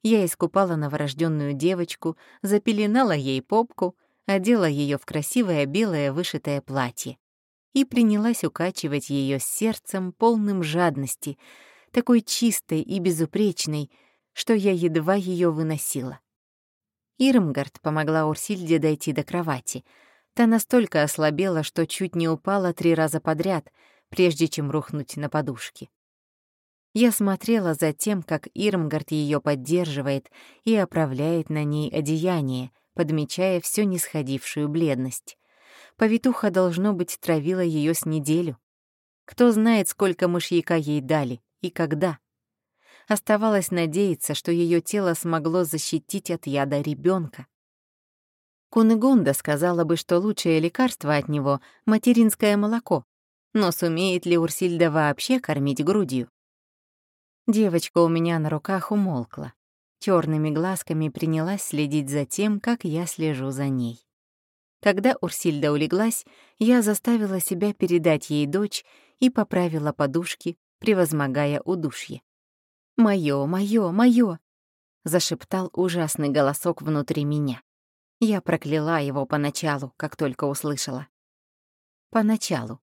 Я искупала новорожденную девочку, запеленала ей попку, одела ее в красивое белое вышитое платье и принялась укачивать ее сердцем, полным жадности, такой чистой и безупречной, что я едва ее выносила. Ирмгард помогла Урсильде дойти до кровати. Та настолько ослабела, что чуть не упала три раза подряд, прежде чем рухнуть на подушки. Я смотрела за тем, как Ирмгард ее поддерживает и оправляет на ней одеяние, подмечая всю нисходившую бледность. Повитуха, должно быть, травила ее с неделю. Кто знает, сколько мышьяка ей дали и когда. Оставалось надеяться, что ее тело смогло защитить от яда ребенка. Кунегунда сказала бы, что лучшее лекарство от него — материнское молоко. Но сумеет ли Урсильда вообще кормить грудью? Девочка у меня на руках умолкла. Черными глазками принялась следить за тем, как я слежу за ней. Когда Урсильда улеглась, я заставила себя передать ей дочь и поправила подушки, превозмогая удушье. «Моё, моё, моё!» — зашептал ужасный голосок внутри меня. Я прокляла его поначалу, как только услышала. Поначалу.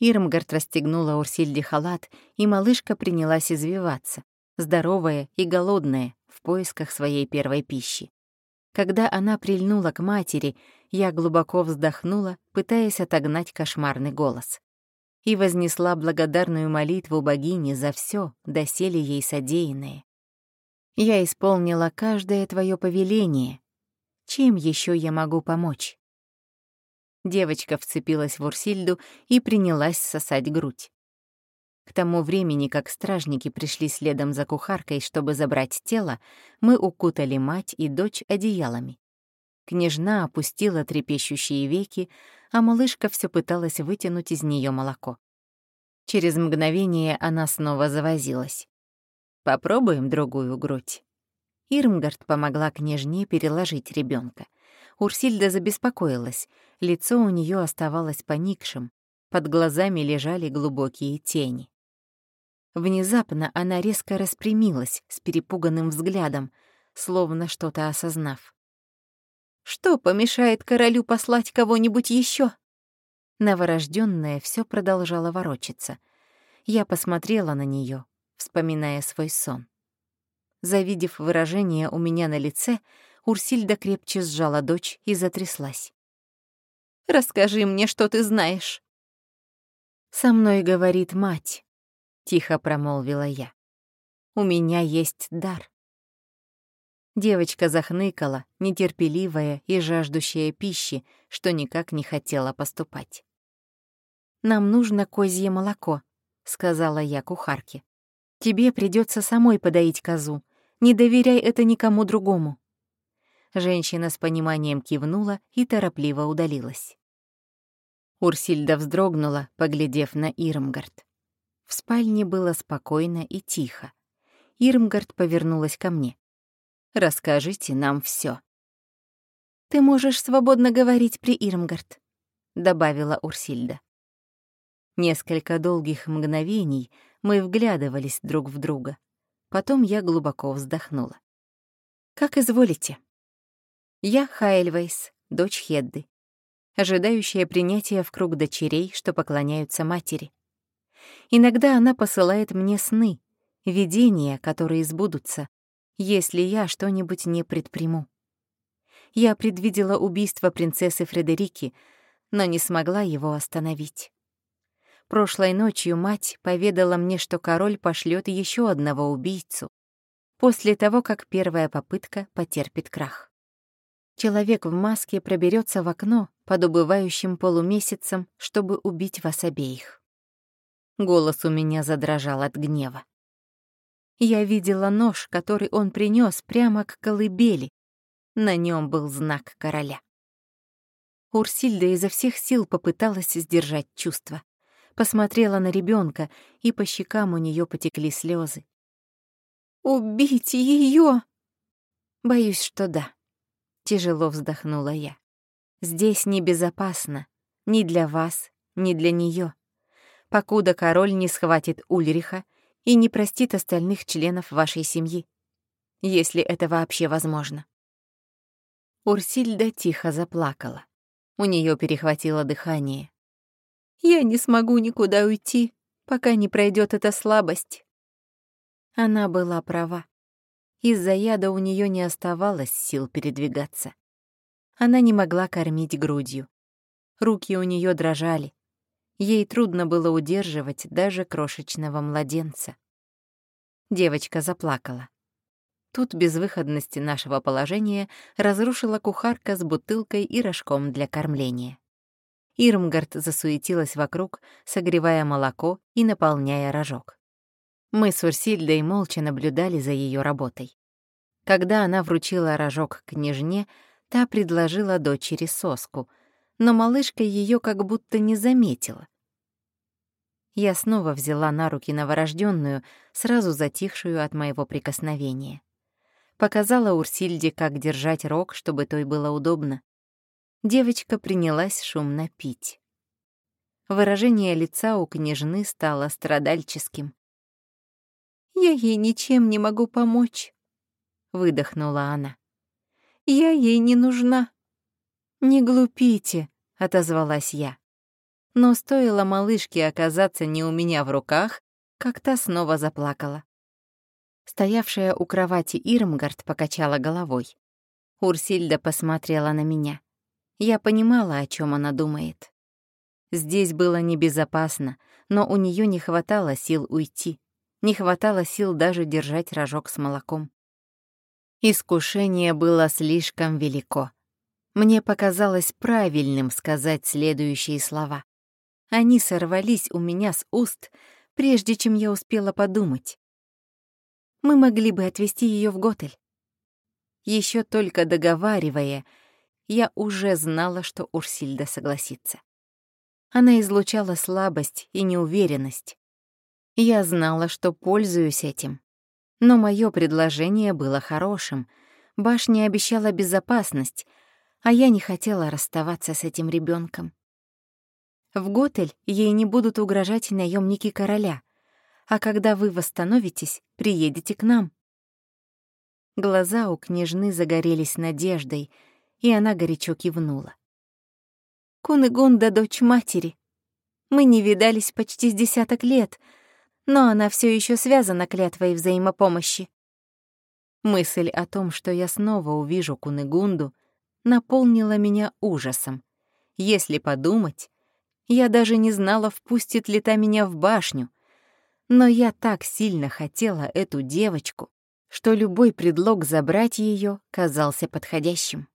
Ирмгард расстегнула Урсильде халат, и малышка принялась извиваться, здоровая и голодная, в поисках своей первой пищи. Когда она прильнула к матери, я глубоко вздохнула, пытаясь отогнать кошмарный голос. И вознесла благодарную молитву богине за все, доселе ей содеянное. Я исполнила каждое твое повеление, чем еще я могу помочь? Девочка вцепилась в Урсильду и принялась сосать грудь. К тому времени, как стражники пришли следом за кухаркой, чтобы забрать тело, мы укутали мать и дочь одеялами. Княжна опустила трепещущие веки, а малышка все пыталась вытянуть из нее молоко. Через мгновение она снова завозилась. «Попробуем другую грудь». Ирмгард помогла княжне переложить ребенка. Урсильда забеспокоилась, лицо у нее оставалось поникшим, под глазами лежали глубокие тени. Внезапно она резко распрямилась с перепуганным взглядом, словно что-то осознав. «Что помешает королю послать кого-нибудь еще? Новорожденная все продолжала ворочаться. Я посмотрела на нее, вспоминая свой сон. Завидев выражение у меня на лице, Урсильда крепче сжала дочь и затряслась. «Расскажи мне, что ты знаешь». «Со мной говорит мать», — тихо промолвила я. «У меня есть дар». Девочка захныкала, нетерпеливая и жаждущая пищи, что никак не хотела поступать. «Нам нужно козье молоко», — сказала я кухарке. «Тебе придется самой подоить козу, не доверяй это никому другому». Женщина с пониманием кивнула и торопливо удалилась. Урсильда вздрогнула, поглядев на Ирмгард. В спальне было спокойно и тихо. Ирмгард повернулась ко мне. «Расскажите нам все. «Ты можешь свободно говорить при Ирмгард», — добавила Урсильда. Несколько долгих мгновений мы вглядывались друг в друга. Потом я глубоко вздохнула. «Как изволите. Я Хайльвейс, дочь Хедды, ожидающая принятия в круг дочерей, что поклоняются матери. Иногда она посылает мне сны, видения, которые сбудутся, если я что-нибудь не предприму. Я предвидела убийство принцессы Фредерики, но не смогла его остановить. Прошлой ночью мать поведала мне, что король пошлет еще одного убийцу после того, как первая попытка потерпит крах. Человек в маске проберется в окно под убывающим полумесяцем, чтобы убить вас обеих. Голос у меня задрожал от гнева. Я видела нож, который он принес прямо к колыбели. На нем был знак короля. Урсильда изо всех сил попыталась сдержать чувства посмотрела на ребенка, и по щекам у нее потекли слезы. «Убить ее!» «Боюсь, что да», — тяжело вздохнула я. «Здесь небезопасно, ни для вас, ни для нее, покуда король не схватит Ульриха и не простит остальных членов вашей семьи, если это вообще возможно». Урсильда тихо заплакала. У нее перехватило дыхание. Я не смогу никуда уйти, пока не пройдет эта слабость. Она была права. Из-за яда у нее не оставалось сил передвигаться. Она не могла кормить грудью. Руки у нее дрожали. Ей трудно было удерживать даже крошечного младенца. Девочка заплакала. Тут безвыходности нашего положения разрушила кухарка с бутылкой и рожком для кормления. Ирмгард засуетилась вокруг, согревая молоко и наполняя рожок. Мы с Урсильдой молча наблюдали за ее работой. Когда она вручила рожок княжне, та предложила дочери соску, но малышка ее как будто не заметила. Я снова взяла на руки новорожденную, сразу затихшую от моего прикосновения. Показала Урсильде, как держать рог, чтобы той было удобно. Девочка принялась шумно пить. Выражение лица у княжны стало страдальческим. «Я ей ничем не могу помочь», — выдохнула она. «Я ей не нужна». «Не глупите», — отозвалась я. Но стоило малышке оказаться не у меня в руках, как та снова заплакала. Стоявшая у кровати Ирмгард покачала головой. Урсильда посмотрела на меня. Я понимала, о чем она думает. Здесь было небезопасно, но у нее не хватало сил уйти. Не хватало сил даже держать рожок с молоком. Искушение было слишком велико. Мне показалось правильным сказать следующие слова. Они сорвались у меня с уст, прежде чем я успела подумать. Мы могли бы отвезти ее в Готель. Еще только договаривая, я уже знала, что Урсильда согласится. Она излучала слабость и неуверенность. Я знала, что пользуюсь этим. Но мое предложение было хорошим. Башня обещала безопасность, а я не хотела расставаться с этим ребенком. В Готель ей не будут угрожать наемники короля, а когда вы восстановитесь, приедете к нам. Глаза у княжны загорелись надеждой, и она горячо кивнула. Кунегунда — дочь матери. Мы не видались почти с десяток лет, но она все еще связана клятвой взаимопомощи. Мысль о том, что я снова увижу Кунегунду, наполнила меня ужасом. Если подумать, я даже не знала, впустит ли та меня в башню. Но я так сильно хотела эту девочку, что любой предлог забрать ее казался подходящим.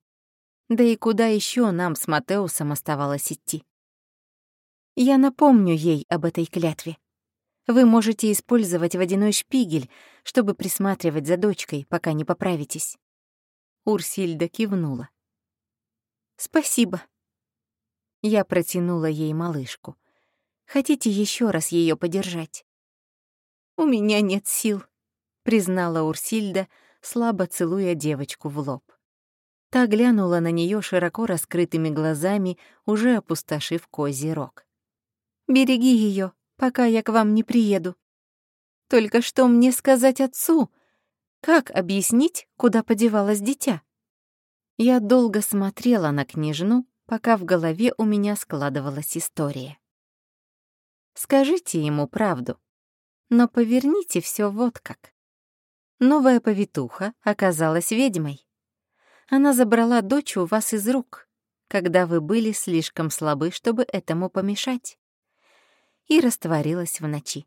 Да и куда еще нам с Матеусом оставалось идти? Я напомню ей об этой клятве. Вы можете использовать водяной шпигель, чтобы присматривать за дочкой, пока не поправитесь. Урсильда кивнула. «Спасибо», я протянула ей малышку. Хотите еще раз ее подержать? У меня нет сил, признала Урсильда, слабо целуя девочку в лоб. Та глянула на нее широко раскрытыми глазами, уже опустошив козий рог. «Береги ее, пока я к вам не приеду. Только что мне сказать отцу? Как объяснить, куда подевалось дитя?» Я долго смотрела на княжну, пока в голове у меня складывалась история. Скажите ему правду, но поверните все вот как. Новая повитуха оказалась ведьмой. Она забрала дочь у вас из рук, когда вы были слишком слабы, чтобы этому помешать, и растворилась в ночи.